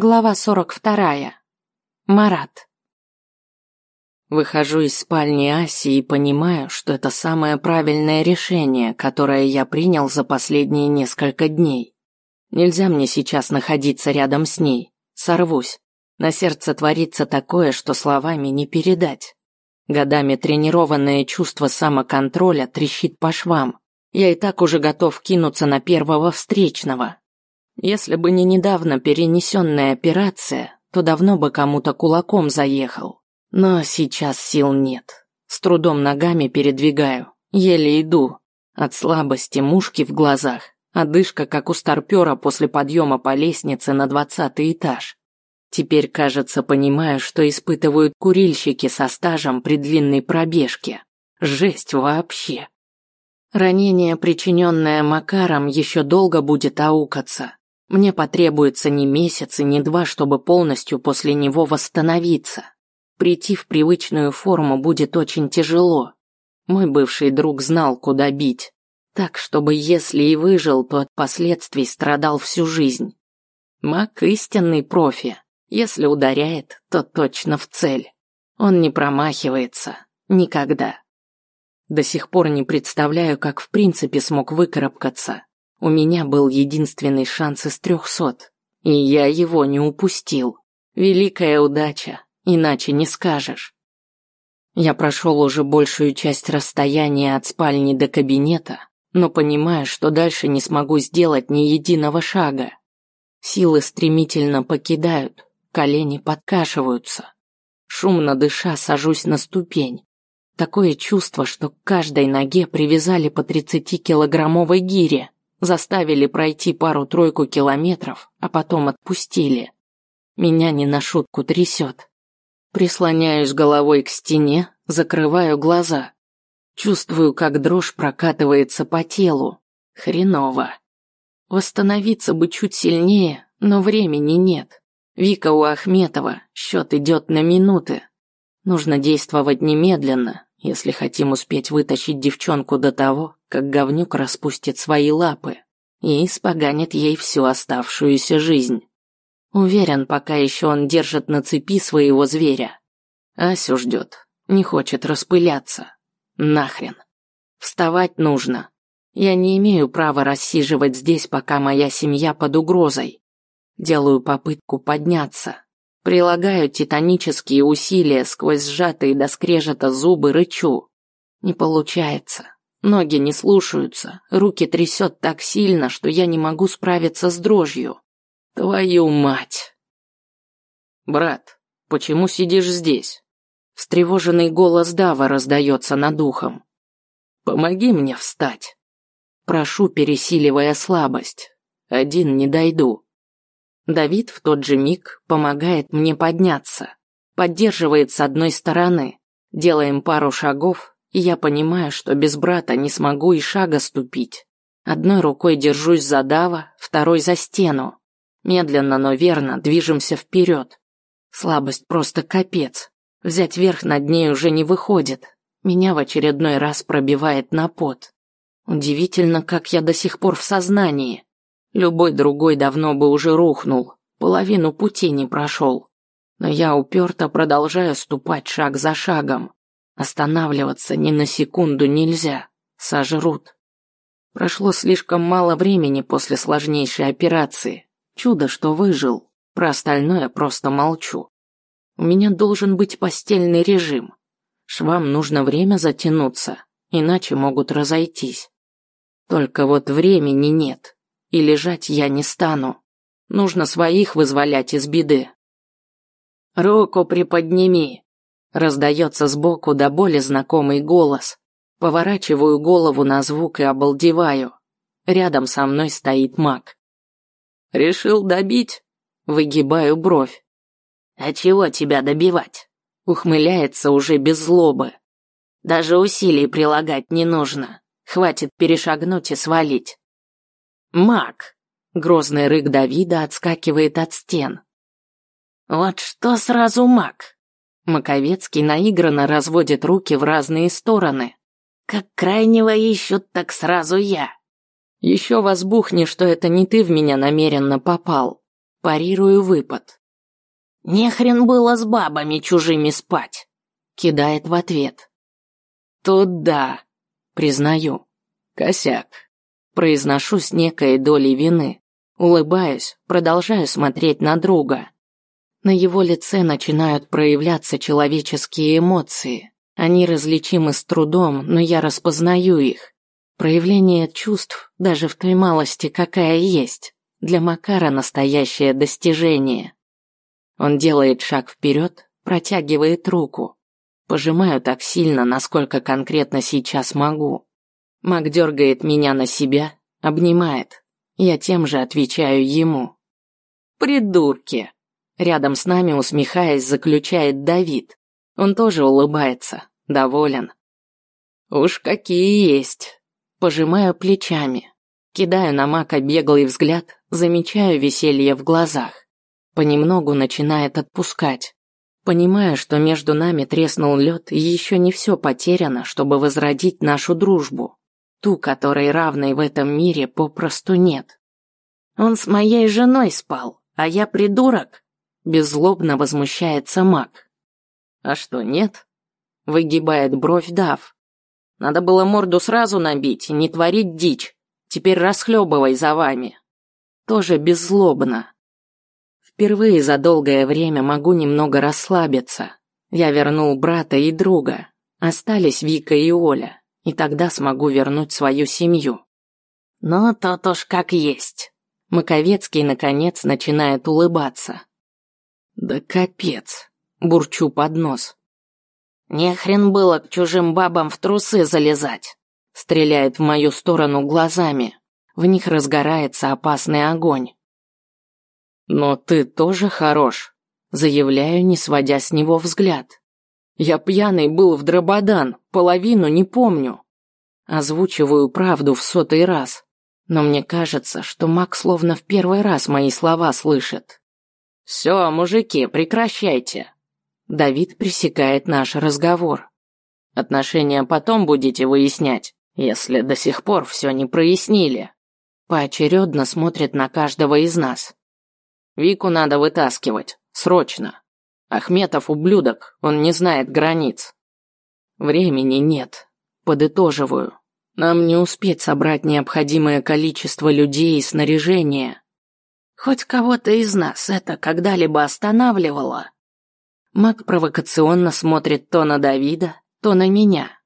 Глава 42. Марат. Выхожу из спальни Аси и понимаю, что это самое правильное решение, которое я принял за последние несколько дней. Нельзя мне сейчас находиться рядом с ней. Сорвусь. На сердце творится такое, что словами не передать. Годами тренированное чувство самоконтроля трещит по швам. Я и так уже готов кинуться на первого встречного, если бы не недавно перенесенная операция, то давно бы кому-то кулаком заехал. Но сейчас сил нет. С трудом ногами передвигаю, еле иду. От слабости мушки в глазах, одышка, как у старпера после подъема по лестнице на двадцатый этаж. Теперь, кажется, понимаю, что испытывают курильщики со стажем при длинной пробежке. Жесть вообще. Ранение, причиненное Макаром, еще долго будет аукаться. Мне потребуется не месяц и не два, чтобы полностью после него восстановиться. Прийти в привычную форму будет очень тяжело. Мой бывший друг знал, куда бить. Так, чтобы если и выжил, то от последствий страдал всю жизнь. Мак истинный профи. Если ударяет, то точно в цель. Он не промахивается. Никогда. До сих пор не представляю, как в принципе смог выкарабкаться. У меня был единственный шанс из трехсот, и я его не упустил. Великая удача, иначе не скажешь. Я прошел уже большую часть расстояния от спальни до кабинета, но понимаю, что дальше не смогу сделать ни единого шага. Силы стремительно покидают, колени подкашиваются. Шумно дыша, сажусь на ступень. Такое чувство, что к каждой ноге привязали по 30-килограммовой гире. Заставили пройти пару-тройку километров, а потом отпустили. Меня не на шутку трясет. Прислоняюсь головой к стене, закрываю глаза. Чувствую, как дрожь прокатывается по телу. Хреново. Восстановиться бы чуть сильнее, но времени нет. Вика у Ахметова, счет идет на минуты. Нужно действовать немедленно, если хотим успеть вытащить девчонку до того, как говнюк распустит свои лапы и испоганит ей всю оставшуюся жизнь. Уверен, пока еще он держит на цепи своего зверя. Асю ждет, не хочет распыляться. Нахрен. Вставать нужно. Я не имею права рассиживать здесь, пока моя семья под угрозой. Делаю попытку подняться. Прилагаю титанические усилия сквозь сжатые до скрежета зубы, рычу. Не получается. Ноги не слушаются, руки трясет так сильно, что я не могу справиться с дрожью. Твою мать! Брат, почему сидишь здесь? Встревоженный голос Дава раздается над ухом. Помоги мне встать. Прошу, пересиливая слабость. Один не дойду. Давид в тот же миг помогает мне подняться, поддерживает с одной стороны. Делаем пару шагов, и я понимаю, что без брата не смогу и шага ступить. Одной рукой держусь за Дава, второй за стену. Медленно, но верно движемся вперед. Слабость просто капец. Взять верх над ней уже не выходит. Меня в очередной раз пробивает на пот. Удивительно, как я до сих пор в сознании. Любой другой давно бы уже рухнул, половину пути не прошел. Но я уперто продолжаю ступать шаг за шагом. Останавливаться ни на секунду нельзя, сожрут. Прошло слишком мало времени после сложнейшей операции. Чудо, что выжил. Про остальное просто молчу. У меня должен быть постельный режим. Швам нужно время затянуться, иначе могут разойтись. Только вот времени нет и лежать я не стану. Нужно своих вызволять из беды. «Руку приподними!» Раздается сбоку до боли знакомый голос. Поворачиваю голову на звук и обалдеваю. Рядом со мной стоит маг. «Решил добить?» Выгибаю бровь. «А чего тебя добивать?» Ухмыляется уже без злобы. «Даже усилий прилагать не нужно. Хватит перешагнуть и свалить. Маг! Грозный рык Давида отскакивает от стен. Вот что сразу маг? Маковецкий наигранно разводит руки в разные стороны. Как крайнего ищут, так сразу я. Еще возбухни, что это не ты в меня намеренно попал. Парирую выпад. «Не хрен было с бабами чужими спать!» Кидает в ответ. «Тут да, признаю. Косяк». Произношу с некой долей вины. Улыбаюсь, продолжаю смотреть на друга. На его лице начинают проявляться человеческие эмоции. Они различимы с трудом, но я распознаю их. Проявление чувств, даже в той малости, какая есть, для Макара настоящее достижение. Он делает шаг вперед, протягивает руку. Пожимаю так сильно, насколько конкретно сейчас могу. Мак дергает меня на себя, обнимает. Я тем же отвечаю ему. «Придурки!» Рядом с нами, усмехаясь, заключает Давид. Он тоже улыбается, доволен. «Уж какие есть!» Пожимаю плечами. Кидаю на Мака беглый взгляд, замечаю веселье в глазах. Понемногу начинает отпускать. Понимаю, что между нами треснул лед, и еще не все потеряно, чтобы возродить нашу дружбу. Ту, которой равной в этом мире попросту нет. Он с моей женой спал, а я придурок? Беззлобно возмущается Мак. А что, нет? Выгибает бровь Дав. Надо было морду сразу набить не творить дичь. Теперь расхлебывай за вами. Тоже беззлобно. Впервые за долгое время могу немного расслабиться. Я вернул брата и друга. Остались Вика и Оля, и тогда смогу вернуть свою семью. Но то уж как есть. Маковецкий, наконец, начинает улыбаться. Да капец, бурчу под нос. Не хрен было к чужим бабам в трусы залезать. Стреляет в мою сторону глазами. В них разгорается опасный огонь. Но ты тоже хорош, заявляю, не сводя с него взгляд. Я пьяный был в Драбадан, половину не помню. Озвучиваю правду в сотый раз, но мне кажется, что Мак словно в первый раз мои слова слышит. Все, мужики, прекращайте. Давид пресекает наш разговор. Отношения потом будете выяснять, если до сих пор все не прояснили. Поочередно смотрит на каждого из нас. Вику надо вытаскивать, срочно. Ахметов ублюдок, он не знает границ. Времени нет, подытоживаю. Нам не успеть собрать необходимое количество людей и снаряжения. Хоть кого-то из нас это когда-либо останавливало? Мак провокационно смотрит то на Давида, то на меня.